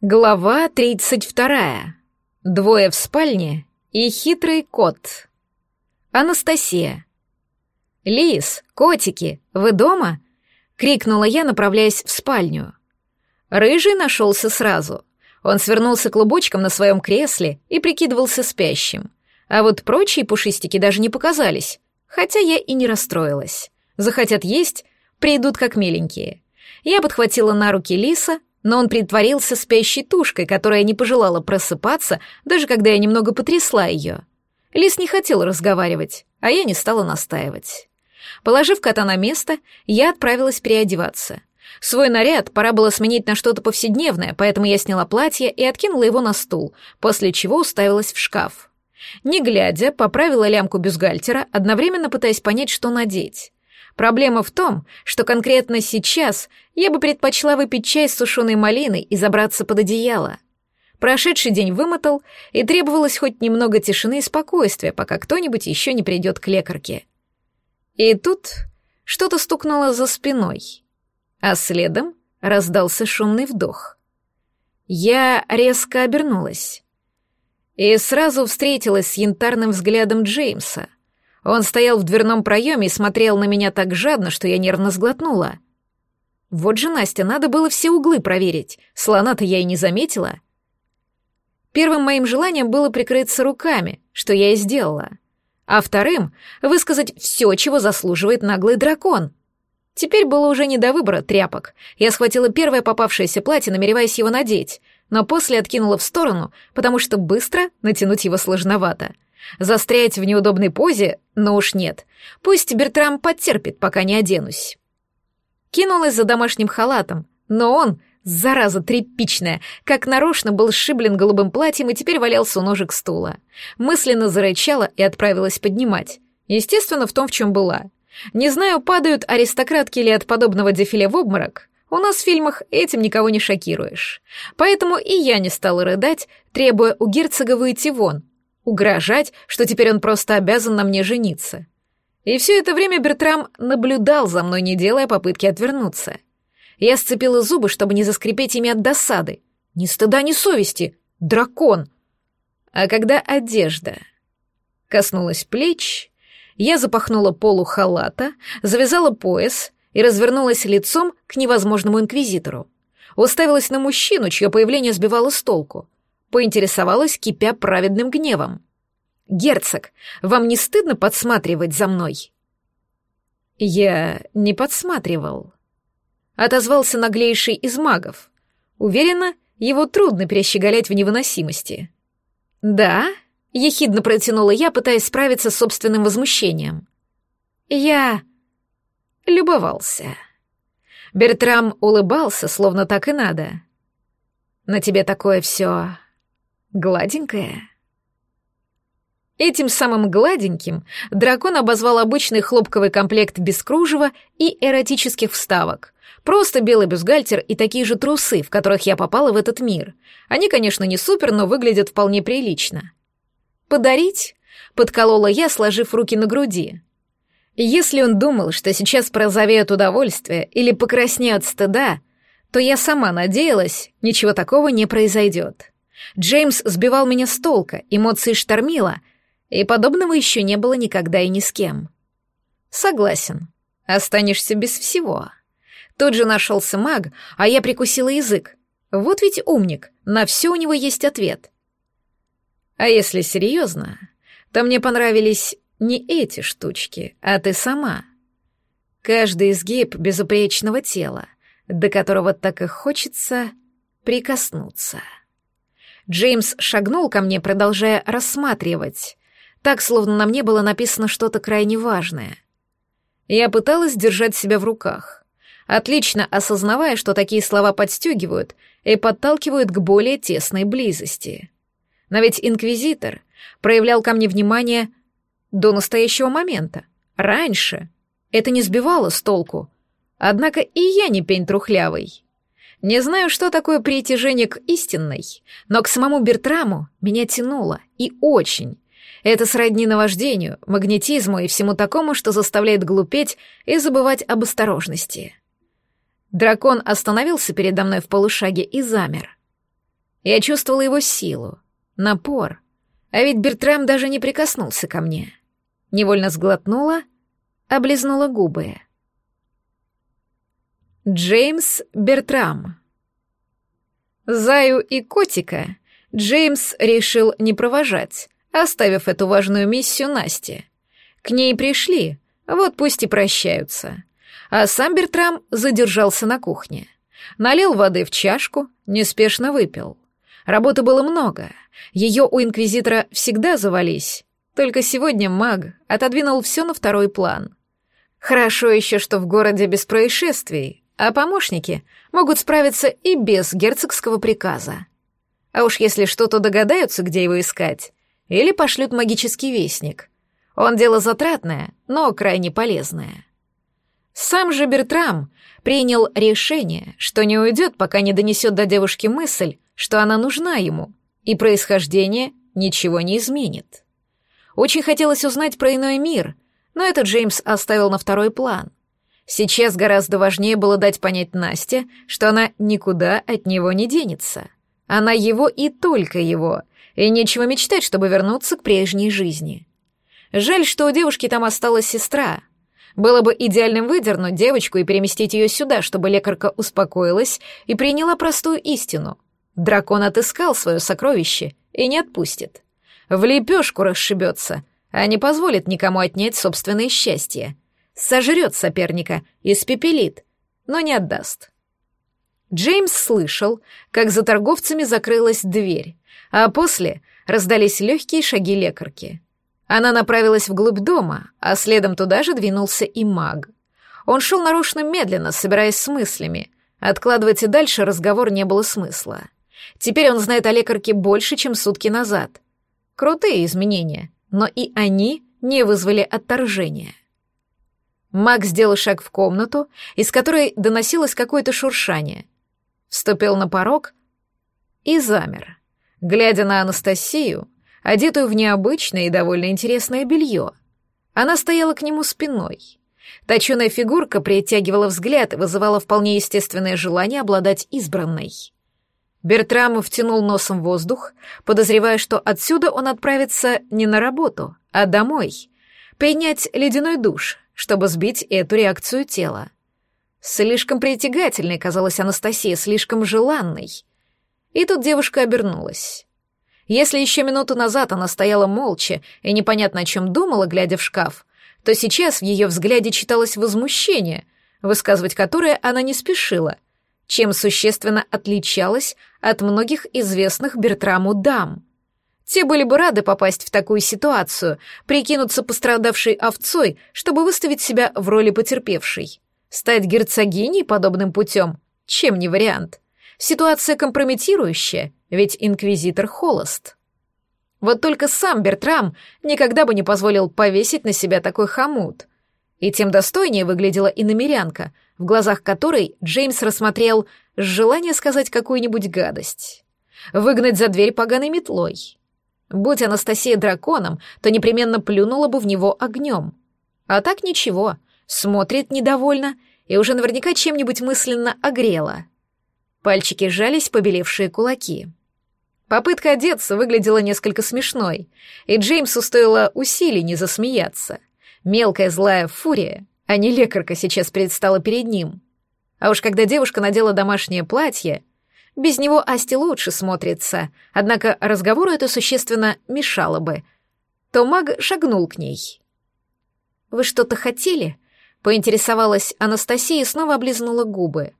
Глава 32. Двое в спальне и хитрый кот. Анастасия. «Лис, котики, вы дома?» — крикнула я, направляясь в спальню. Рыжий нашелся сразу. Он свернулся клубочком на своем кресле и прикидывался спящим. А вот прочие пушистики даже не показались, хотя я и не расстроилась. Захотят есть, придут как миленькие. Я подхватила на руки лиса, но он притворился спящей тушкой, которая не пожелала просыпаться, даже когда я немного потрясла ее. Лис не хотел разговаривать, а я не стала настаивать. Положив кота на место, я отправилась переодеваться. Свой наряд пора было сменить на что-то повседневное, поэтому я сняла платье и откинула его на стул, после чего уставилась в шкаф. Не глядя, поправила лямку бюстгальтера, одновременно пытаясь понять, что надеть. Проблема в том, что конкретно сейчас я бы предпочла выпить чай с сушеной малиной и забраться под одеяло. Прошедший день вымотал, и требовалось хоть немного тишины и спокойствия, пока кто-нибудь еще не придет к лекарке. И тут что-то стукнуло за спиной, а следом раздался шумный вдох. Я резко обернулась и сразу встретилась с янтарным взглядом Джеймса — он стоял в дверном проеме и смотрел на меня так жадно, что я нервно сглотнула. Вот же, Настя, надо было все углы проверить. Слона-то я и не заметила. Первым моим желанием было прикрыться руками, что я и сделала. А вторым — высказать все, чего заслуживает наглый дракон. Теперь было уже не до выбора тряпок. Я схватила первое попавшееся платье, намереваясь его надеть, но после откинула в сторону, потому что быстро натянуть его сложновато — Застрять в неудобной позе? Но уж нет. Пусть Бертрам потерпит, пока не оденусь. Кинулась за домашним халатом, но он, зараза тряпичная, как нарочно был сшиблен голубым платьем и теперь валялся у ножек стула. Мысленно зарычала и отправилась поднимать. Естественно, в том, в чем была. Не знаю, падают аристократки ли от подобного дефиле в обморок. У нас в фильмах этим никого не шокируешь. Поэтому и я не стала рыдать, требуя у герцога выйти вон, угрожать, что теперь он просто обязан на мне жениться. И все это время Бертрам наблюдал за мной, не делая попытки отвернуться. Я сцепила зубы, чтобы не заскрипеть ими от досады. Ни стыда, ни совести. Дракон. А когда одежда коснулась плеч, я запахнула полу халата, завязала пояс и развернулась лицом к невозможному инквизитору. Уставилась на мужчину, чье появление сбивало с толку — поинтересовалась, кипя праведным гневом. «Герцог, вам не стыдно подсматривать за мной?» «Я не подсматривал», — отозвался наглейший из магов. Уверена, его трудно перещеголять в невыносимости. «Да?» — ехидно протянула я, пытаясь справиться с собственным возмущением. «Я...» любовался. Бертрам улыбался, словно так и надо. «На тебе такое все Гладенькая. Этим самым гладеньким дракон обозвал обычный хлопковый комплект без кружева и эротических вставок. Просто белый бюстгальтер и такие же трусы, в которых я попала в этот мир. Они, конечно, не супер, но выглядят вполне прилично. «Подарить?» — подколола я, сложив руки на груди. Если он думал, что сейчас прозовею удовольствие или покраснею от стыда, то я сама надеялась, ничего такого не произойдет. Джеймс сбивал меня с толка, эмоции штормило, и подобного еще не было никогда и ни с кем. Согласен. Останешься без всего. Тут же нашелся маг, а я прикусила язык. Вот ведь умник, на все у него есть ответ. А если серьезно, то мне понравились не эти штучки, а ты сама. Каждый изгиб безупречного тела, до которого так и хочется прикоснуться. Джеймс шагнул ко мне, продолжая рассматривать. Так, словно на мне было написано что-то крайне важное. Я пыталась держать себя в руках, отлично осознавая, что такие слова подстегивают и подталкивают к более тесной близости. Но ведь инквизитор проявлял ко мне внимание до настоящего момента, раньше. Это не сбивало с толку. Однако и я не пень трухлявый. Не знаю, что такое притяжение к истинной, но к самому Бертраму меня тянуло, и очень. Это сродни наваждению, магнетизму и всему такому, что заставляет глупеть и забывать об осторожности. Дракон остановился передо мной в полушаге и замер. Я чувствовала его силу, напор, а ведь Бертрам даже не прикоснулся ко мне. Невольно сглотнула, облизнула губы. Джеймс Бертрам. Заю и котика Джеймс решил не провожать, оставив эту важную миссию Насте. К ней пришли, вот пусть и прощаются. А сам Бертрам задержался на кухне. Налил воды в чашку, неспешно выпил. Работы было много, ее у инквизитора всегда завались, только сегодня маг отодвинул все на второй план — Хорошо еще, что в городе без происшествий, а помощники могут справиться и без герцогского приказа. А уж если что-то догадаются, где его искать, или пошлют магический вестник. Он дело затратное, но крайне полезное. Сам же Бертрам принял решение, что не уйдет, пока не донесет до девушки мысль, что она нужна ему, и происхождение ничего не изменит. Очень хотелось узнать про иной мир, но этот Джеймс оставил на второй план. Сейчас гораздо важнее было дать понять Насте, что она никуда от него не денется. Она его и только его, и нечего мечтать, чтобы вернуться к прежней жизни. Жаль, что у девушки там осталась сестра. Было бы идеальным выдернуть девочку и переместить ее сюда, чтобы лекарка успокоилась и приняла простую истину. Дракон отыскал свое сокровище и не отпустит. В лепешку расшибется, а не позволит никому отнять собственное счастье — сожрет соперника, испепелит, но не отдаст. Джеймс слышал, как за торговцами закрылась дверь, а после раздались легкие шаги лекарки. Она направилась вглубь дома, а следом туда же двинулся и маг. Он шел нарочно медленно, собираясь с мыслями. Откладывать и дальше разговор не было смысла. Теперь он знает о лекарке больше, чем сутки назад. Крутые изменения, но и они не вызвали отторжения. Мак сделал шаг в комнату, из которой доносилось какое-то шуршание. Вступил на порог и замер, глядя на Анастасию, одетую в необычное и довольно интересное белье. Она стояла к нему спиной. Точеная фигурка притягивала взгляд и вызывала вполне естественное желание обладать избранной. Бертрам втянул носом воздух, подозревая, что отсюда он отправится не на работу, а домой — Принять ледяной душ, чтобы сбить эту реакцию тела. Слишком притягательной казалась Анастасия, слишком желанной. И тут девушка обернулась. Если еще минуту назад она стояла молча и непонятно о чем думала, глядя в шкаф, то сейчас в ее взгляде читалось возмущение, высказывать которое она не спешила, чем существенно отличалась от многих известных Бертраму дам. Те были бы рады попасть в такую ситуацию, прикинуться пострадавшей овцой, чтобы выставить себя в роли потерпевшей. Стать герцогиней подобным путем? Чем не вариант? Ситуация компрометирующая, ведь инквизитор холост. Вот только сам Бертрам никогда бы не позволил повесить на себя такой хомут. И тем достойнее выглядела и намерянка, в глазах которой Джеймс рассмотрел желание сказать какую-нибудь гадость. Выгнать за дверь поганой метлой. Будь Анастасия драконом, то непременно плюнула бы в него огнем. А так ничего, смотрит недовольно и уже наверняка чем-нибудь мысленно огрела. Пальчики сжались побелевшие кулаки. Попытка одеться выглядела несколько смешной, и Джеймсу стоило усилий не засмеяться. Мелкая злая фурия, а не лекарка сейчас предстала перед ним. А уж когда девушка надела домашнее платье, без него Асти лучше смотрится, однако разговору это существенно мешало бы. То маг шагнул к ней. «Вы что-то хотели?» — поинтересовалась Анастасия и снова облизнула губы.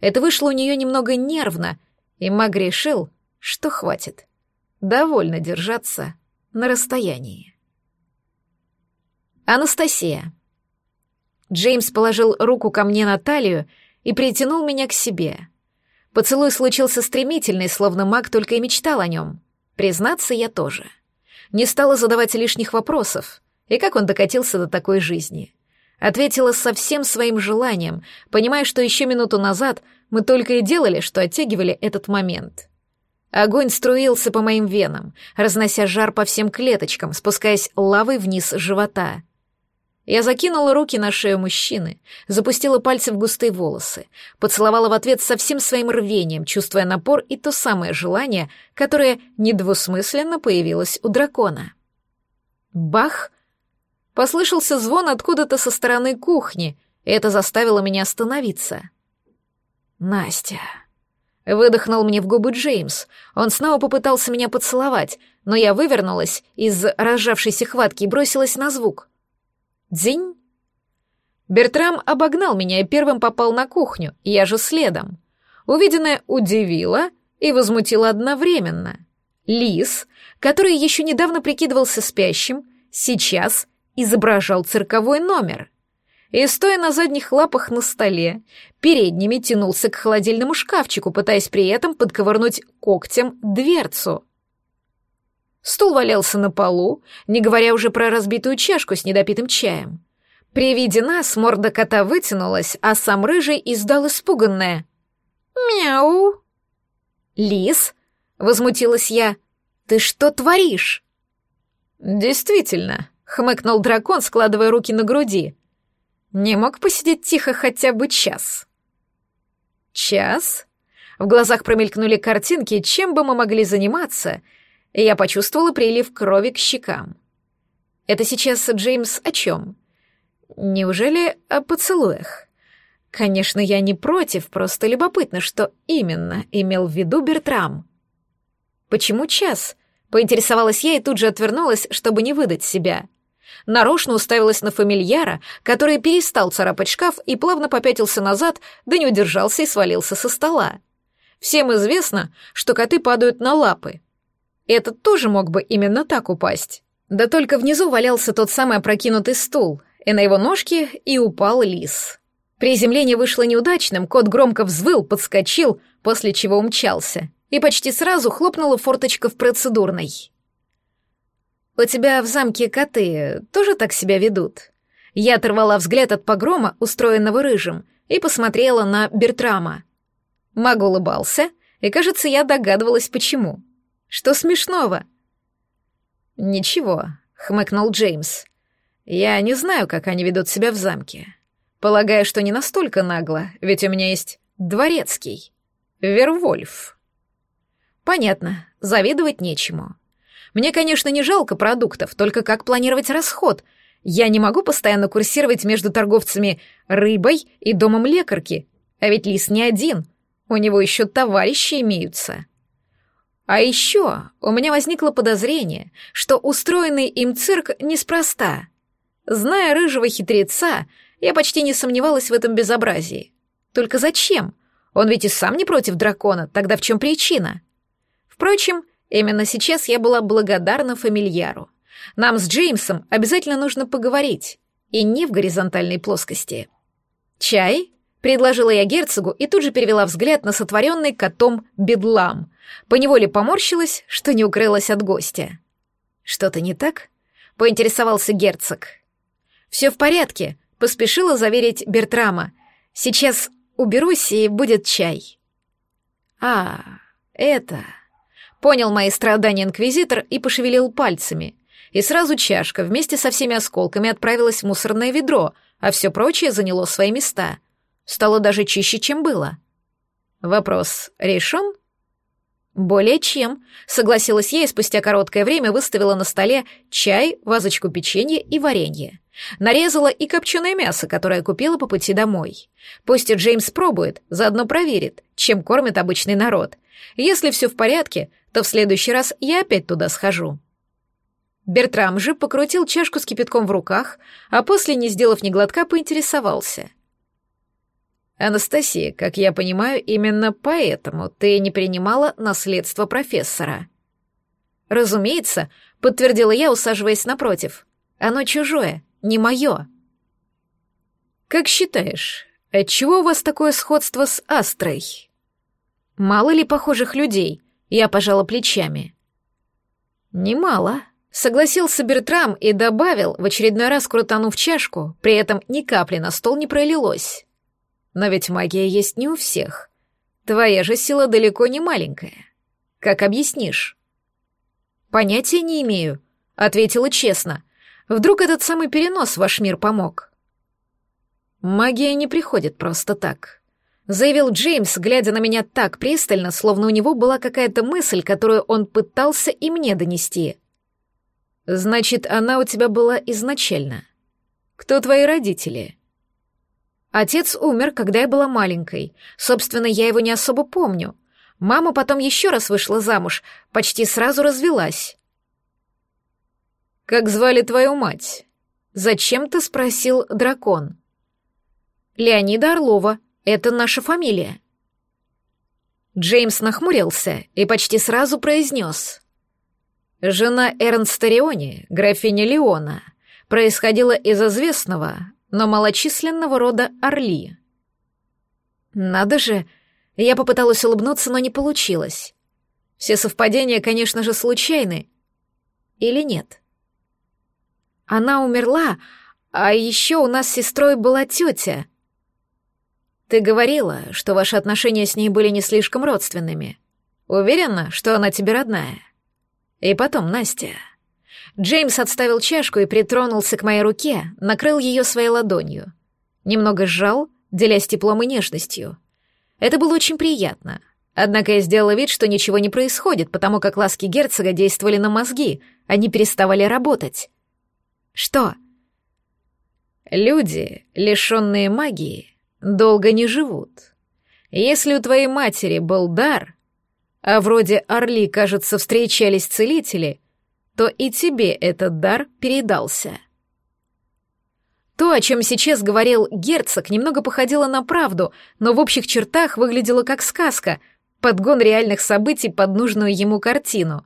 Это вышло у нее немного нервно, и маг решил, что хватит. Довольно держаться на расстоянии. Анастасия. Джеймс положил руку ко мне на талию и притянул меня к себе — Поцелуй случился стремительный, словно маг только и мечтал о нем. Признаться, я тоже. Не стала задавать лишних вопросов. И как он докатился до такой жизни? Ответила со всем своим желанием, понимая, что еще минуту назад мы только и делали, что оттягивали этот момент. Огонь струился по моим венам, разнося жар по всем клеточкам, спускаясь лавой вниз живота — я закинула руки на шею мужчины, запустила пальцы в густые волосы, поцеловала в ответ со всем своим рвением, чувствуя напор и то самое желание, которое недвусмысленно появилось у дракона. Бах! Послышался звон откуда-то со стороны кухни, и это заставило меня остановиться. «Настя!» Выдохнул мне в губы Джеймс. Он снова попытался меня поцеловать, но я вывернулась из разжавшейся хватки и бросилась на звук. Дзинь! Бертрам обогнал меня и первым попал на кухню, я же следом. Увиденное удивило и возмутило одновременно. Лис, который еще недавно прикидывался спящим, сейчас изображал цирковой номер. И, стоя на задних лапах на столе, передними тянулся к холодильному шкафчику, пытаясь при этом подковырнуть когтем дверцу — Стул валялся на полу, не говоря уже про разбитую чашку с недопитым чаем. При виде нас морда кота вытянулась, а сам рыжий издал испуганное. «Мяу!» «Лис?» — возмутилась я. «Ты что творишь?» «Действительно», — хмыкнул дракон, складывая руки на груди. «Не мог посидеть тихо хотя бы час». «Час?» В глазах промелькнули картинки, чем бы мы могли заниматься — я почувствовала прилив крови к щекам. Это сейчас Джеймс о чем? Неужели о поцелуях? Конечно, я не против, просто любопытно, что именно имел в виду Бертрам. Почему час? Поинтересовалась я и тут же отвернулась, чтобы не выдать себя. Нарочно уставилась на фамильяра, который перестал царапать шкаф и плавно попятился назад, да не удержался и свалился со стола. Всем известно, что коты падают на лапы, этот тоже мог бы именно так упасть. Да только внизу валялся тот самый опрокинутый стул, и на его ножке и упал лис. Приземление вышло неудачным, кот громко взвыл, подскочил, после чего умчался, и почти сразу хлопнула форточка в процедурной. «У тебя в замке коты тоже так себя ведут?» Я оторвала взгляд от погрома, устроенного рыжим, и посмотрела на Бертрама. Маг улыбался, и, кажется, я догадывалась, почему. Что смешного?» «Ничего», — хмыкнул Джеймс. «Я не знаю, как они ведут себя в замке. Полагаю, что не настолько нагло, ведь у меня есть дворецкий. Вервольф». «Понятно, завидовать нечему. Мне, конечно, не жалко продуктов, только как планировать расход. Я не могу постоянно курсировать между торговцами рыбой и домом лекарки, а ведь лис не один, у него еще товарищи имеются». А еще у меня возникло подозрение, что устроенный им цирк неспроста. Зная рыжего хитреца, я почти не сомневалась в этом безобразии. Только зачем? Он ведь и сам не против дракона, тогда в чем причина? Впрочем, именно сейчас я была благодарна фамильяру. Нам с Джеймсом обязательно нужно поговорить, и не в горизонтальной плоскости. «Чай?» Предложила я герцогу и тут же перевела взгляд на сотворенный котом бедлам. Поневоле поморщилась, что не укрылась от гостя. «Что-то не так?» — поинтересовался герцог. «Все в порядке», — поспешила заверить Бертрама. «Сейчас уберусь, и будет чай». «А, это...» — понял мои страдания инквизитор и пошевелил пальцами. И сразу чашка вместе со всеми осколками отправилась в мусорное ведро, а все прочее заняло свои места — Стало даже чище, чем было. Вопрос решен? Более чем, согласилась я и спустя короткое время выставила на столе чай, вазочку печенья и варенье. Нарезала и копченое мясо, которое купила по пути домой. Пусть и Джеймс пробует, заодно проверит, чем кормит обычный народ. Если все в порядке, то в следующий раз я опять туда схожу. Бертрам же покрутил чашку с кипятком в руках, а после, не сделав ни глотка, поинтересовался — Анастасия, как я понимаю, именно поэтому ты не принимала наследство профессора. Разумеется, подтвердила я, усаживаясь напротив. Оно чужое, не мое. Как считаешь, отчего у вас такое сходство с Астрой? Мало ли похожих людей? Я пожала плечами. Немало, согласился Бертрам и добавил, в очередной раз крутанув чашку, при этом ни капли на стол не пролилось. Но ведь магия есть не у всех. Твоя же сила далеко не маленькая. Как объяснишь? Понятия не имею, ответила честно. Вдруг этот самый перенос в ваш мир помог? Магия не приходит просто так, заявил Джеймс, глядя на меня так пристально, словно у него была какая-то мысль, которую он пытался и мне донести. Значит, она у тебя была изначально. Кто твои родители? Отец умер, когда я была маленькой. Собственно, я его не особо помню. Мама потом еще раз вышла замуж, почти сразу развелась. «Как звали твою мать?» Зачем-то спросил дракон. «Леонида Орлова. Это наша фамилия». Джеймс нахмурился и почти сразу произнес. «Жена Эрнста Риони, графиня Леона, происходила из известного, но малочисленного рода орли. Надо же, я попыталась улыбнуться, но не получилось. Все совпадения, конечно же, случайны. Или нет? Она умерла, а еще у нас с сестрой была тетя. Ты говорила, что ваши отношения с ней были не слишком родственными. Уверена, что она тебе родная. И потом, Настя... Джеймс отставил чашку и притронулся к моей руке, накрыл ее своей ладонью. Немного сжал, делясь теплом и нежностью. Это было очень приятно. Однако я сделала вид, что ничего не происходит, потому как ласки герцога действовали на мозги, они переставали работать. Что? Люди, лишенные магии, долго не живут. Если у твоей матери был дар, а вроде Орли, кажется, встречались целители — то и тебе этот дар передался. То, о чем сейчас говорил герцог, немного походило на правду, но в общих чертах выглядело как сказка, подгон реальных событий под нужную ему картину.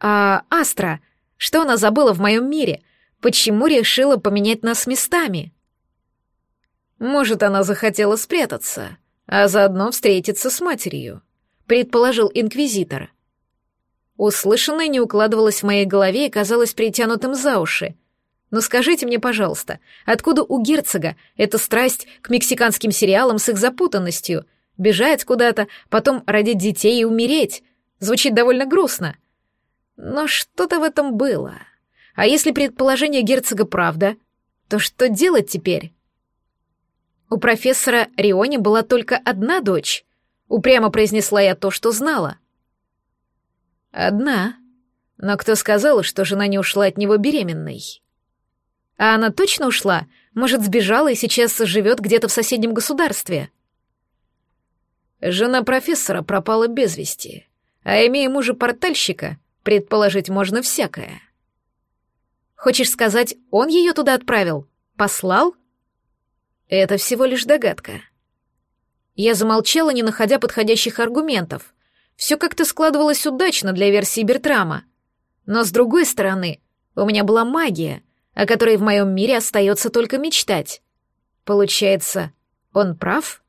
А Астра, что она забыла в моем мире? Почему решила поменять нас местами? Может, она захотела спрятаться, а заодно встретиться с матерью, предположил инквизитор. Услышанное не укладывалось в моей голове и казалось притянутым за уши. Но скажите мне, пожалуйста, откуда у герцога эта страсть к мексиканским сериалам с их запутанностью? Бежать куда-то, потом родить детей и умереть? Звучит довольно грустно. Но что-то в этом было. А если предположение герцога правда, то что делать теперь? У профессора Риони была только одна дочь. Упрямо произнесла я то, что знала — Одна. Но кто сказал, что жена не ушла от него беременной? А она точно ушла? Может, сбежала и сейчас живет где-то в соседнем государстве? Жена профессора пропала без вести, а имея мужа портальщика, предположить можно всякое. Хочешь сказать, он ее туда отправил? Послал? Это всего лишь догадка. Я замолчала, не находя подходящих аргументов. Все как-то складывалось удачно для версии Бертрама. Но с другой стороны, у меня была магия, о которой в моем мире остается только мечтать. Получается, он прав?»